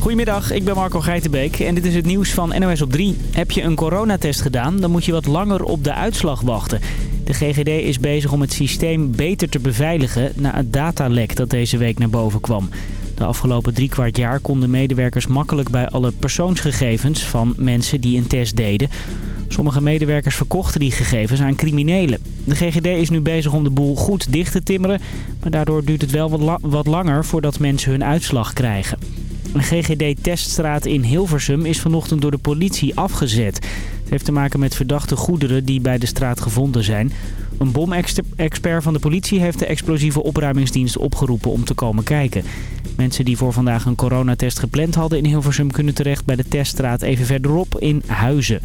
Goedemiddag, ik ben Marco Geitenbeek en dit is het nieuws van NOS op 3. Heb je een coronatest gedaan, dan moet je wat langer op de uitslag wachten. De GGD is bezig om het systeem beter te beveiligen na het datalek dat deze week naar boven kwam. De afgelopen drie kwart jaar konden medewerkers makkelijk bij alle persoonsgegevens van mensen die een test deden. Sommige medewerkers verkochten die gegevens aan criminelen. De GGD is nu bezig om de boel goed dicht te timmeren, maar daardoor duurt het wel wat, wat langer voordat mensen hun uitslag krijgen. Een GGD-teststraat in Hilversum is vanochtend door de politie afgezet. Het heeft te maken met verdachte goederen die bij de straat gevonden zijn. Een bomexpert van de politie heeft de explosieve opruimingsdienst opgeroepen om te komen kijken. Mensen die voor vandaag een coronatest gepland hadden in Hilversum kunnen terecht bij de teststraat even verderop in Huizen.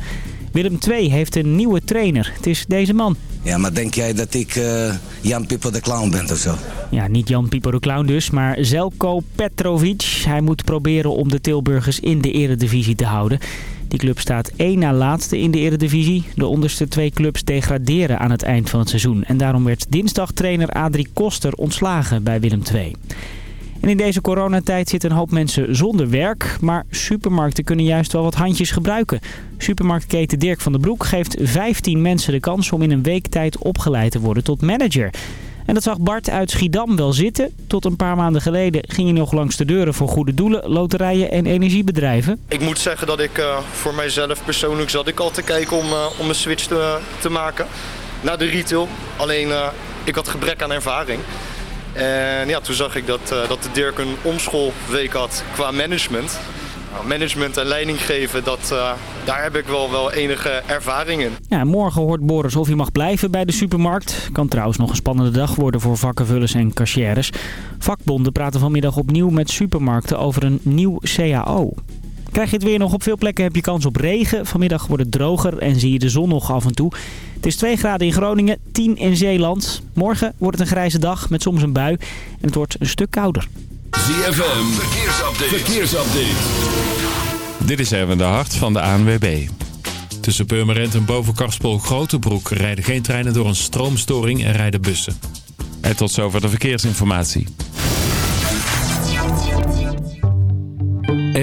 Willem II heeft een nieuwe trainer. Het is deze man. Ja, maar denk jij dat ik uh, Jan Pippo de Clown ben of zo? Ja, niet Jan Pippo de Clown dus, maar Zelko Petrovic. Hij moet proberen om de Tilburgers in de eredivisie te houden. Die club staat één na laatste in de eredivisie. De onderste twee clubs degraderen aan het eind van het seizoen. En daarom werd dinsdag trainer Adrie Koster ontslagen bij Willem II. En in deze coronatijd zitten een hoop mensen zonder werk. Maar supermarkten kunnen juist wel wat handjes gebruiken. Supermarktketen Dirk van den Broek geeft 15 mensen de kans om in een week tijd opgeleid te worden tot manager. En dat zag Bart uit Schiedam wel zitten. Tot een paar maanden geleden ging hij nog langs de deuren voor goede doelen, loterijen en energiebedrijven. Ik moet zeggen dat ik uh, voor mijzelf persoonlijk zat ik al te kijken om, uh, om een switch te, maken naar de retail. Alleen uh, ik had gebrek aan ervaring. En ja, toen zag ik dat, uh, dat de Dirk een omschoolweek had qua management. Nou, management en leiding geven, dat, uh, daar heb ik wel, wel enige ervaring in. Ja, morgen hoort Boris of hij mag blijven bij de supermarkt. Kan trouwens nog een spannende dag worden voor vakkenvullers en cashiers. Vakbonden praten vanmiddag opnieuw met supermarkten over een nieuw CAO. Krijg je het weer nog op veel plekken heb je kans op regen. Vanmiddag wordt het droger en zie je de zon nog af en toe. Het is 2 graden in Groningen, 10 in Zeeland. Morgen wordt het een grijze dag met soms een bui en het wordt een stuk kouder. ZFM, verkeersupdate. verkeersupdate. Dit is even de hart van de ANWB. Tussen Purmerend en Bovenkarspel Grotebroek rijden geen treinen door een stroomstoring en rijden bussen. En tot zover de verkeersinformatie.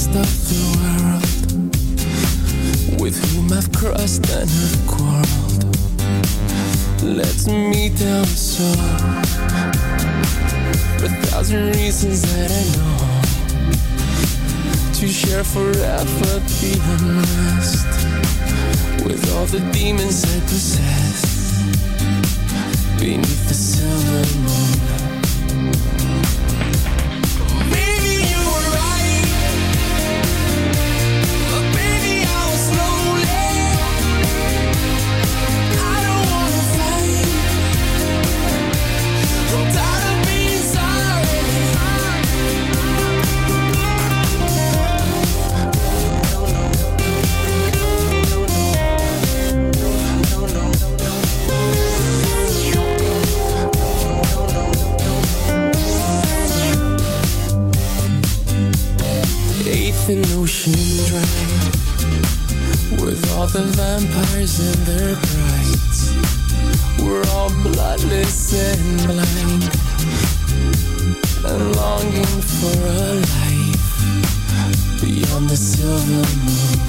Rest of the world with whom I've crossed and have quarreled lets me down so for a thousand reasons that I know to share forever the unrest with all the demons I possess beneath the silver moon. stars and their bright. We're all bloodless and blind, and longing for a life beyond the silver moon.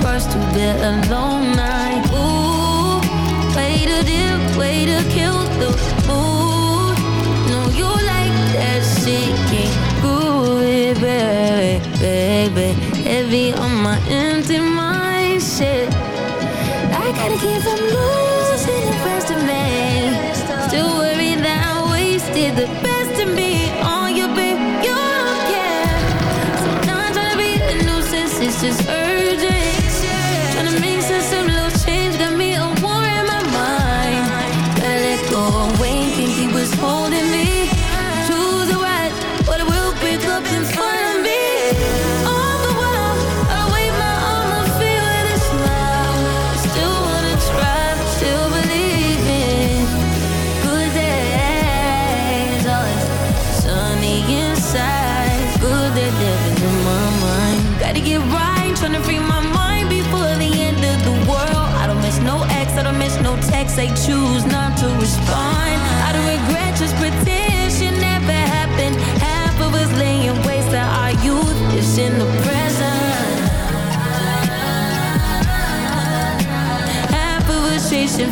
Crush to bear a long night. Ooh, way to dip, way to kill the mood. No, you like that shaking, ooh, baby, baby. Heavy on my empty mind, shit. I gotta keep from losing the rest of me. Still worried that I wasted the.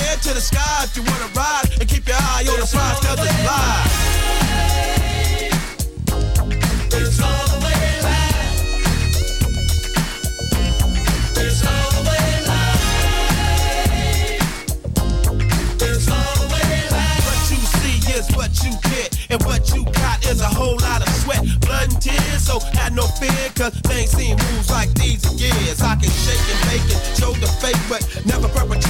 Head to the sky if you wanna ride, and keep your eye on the prize, cause it's live. It's all the way live. It's all the way live. It's all the way live. What you see is what you get, and what you got is a whole lot of sweat, blood, and tears. So have no fear, cause they ain't seen moves like these in years. I can shake and bake and show the fake, but never perpetrate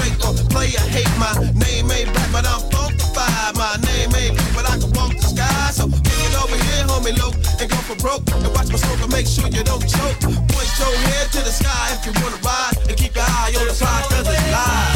or play hate. My name ain't black, but I'm funkified. My name ain't blue, but I can walk the sky. So kick it over here, homie, low, and go for broke. And watch my smoke and make sure you don't choke. Point your head to the sky if you wanna ride, and keep your eye on the prize, cause it's live.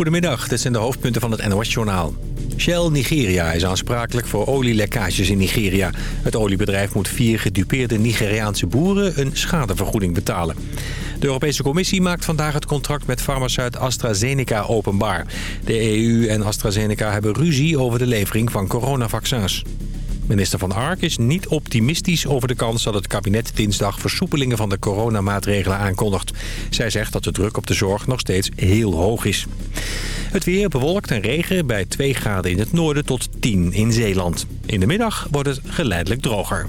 Goedemiddag, dit zijn de hoofdpunten van het NOS-journaal. Shell Nigeria is aansprakelijk voor olielekkages in Nigeria. Het oliebedrijf moet vier gedupeerde Nigeriaanse boeren een schadevergoeding betalen. De Europese Commissie maakt vandaag het contract met farmaceut AstraZeneca openbaar. De EU en AstraZeneca hebben ruzie over de levering van coronavaccins. Minister Van Ark is niet optimistisch over de kans dat het kabinet dinsdag versoepelingen van de coronamaatregelen aankondigt. Zij zegt dat de druk op de zorg nog steeds heel hoog is. Het weer bewolkt en regen bij 2 graden in het noorden tot 10 in Zeeland. In de middag wordt het geleidelijk droger.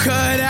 cut out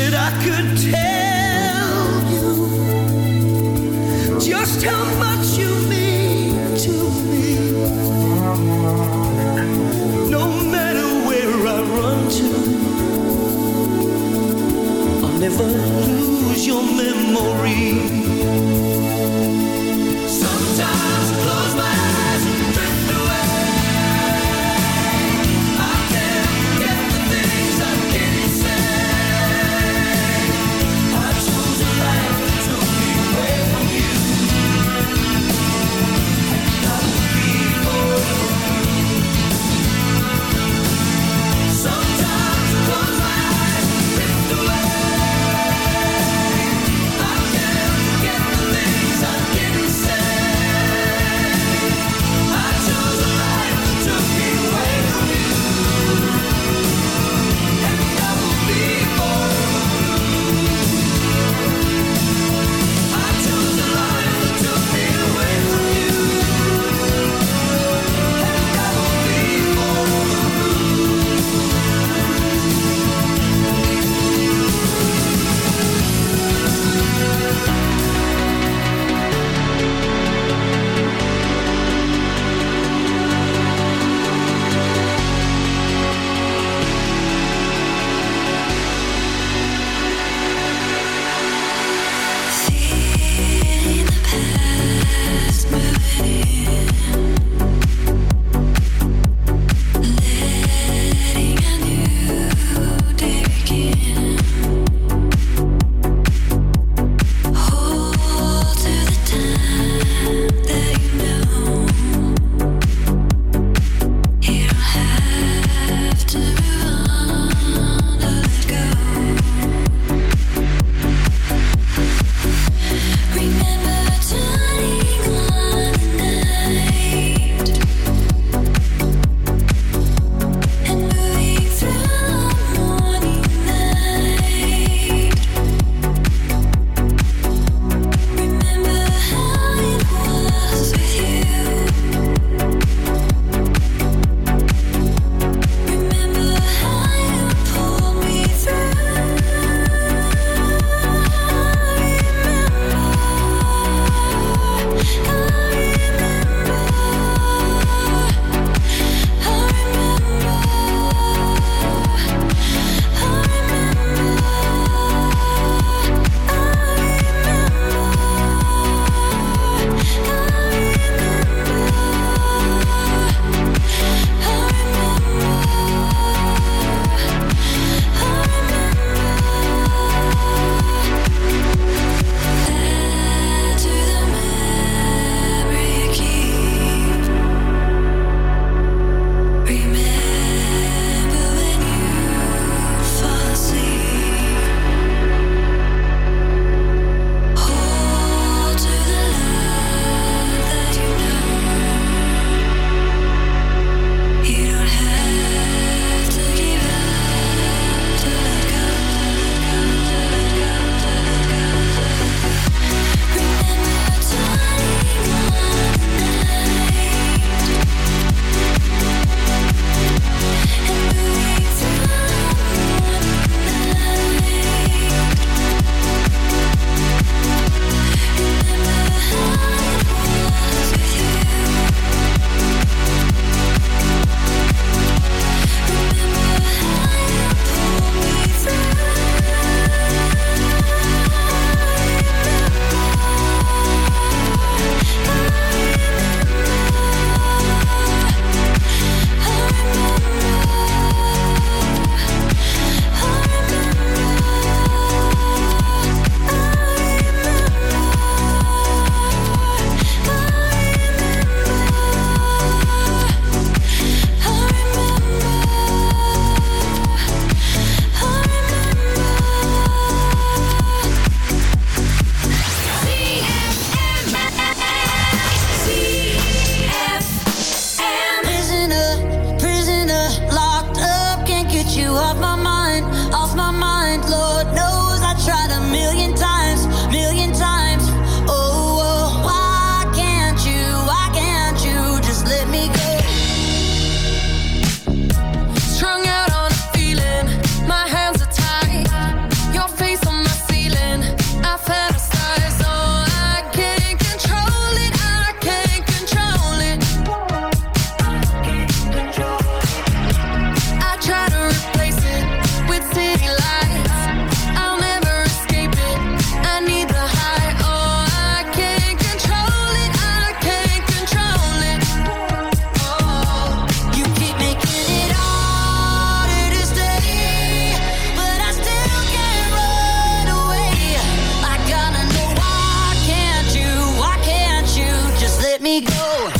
That I could tell me go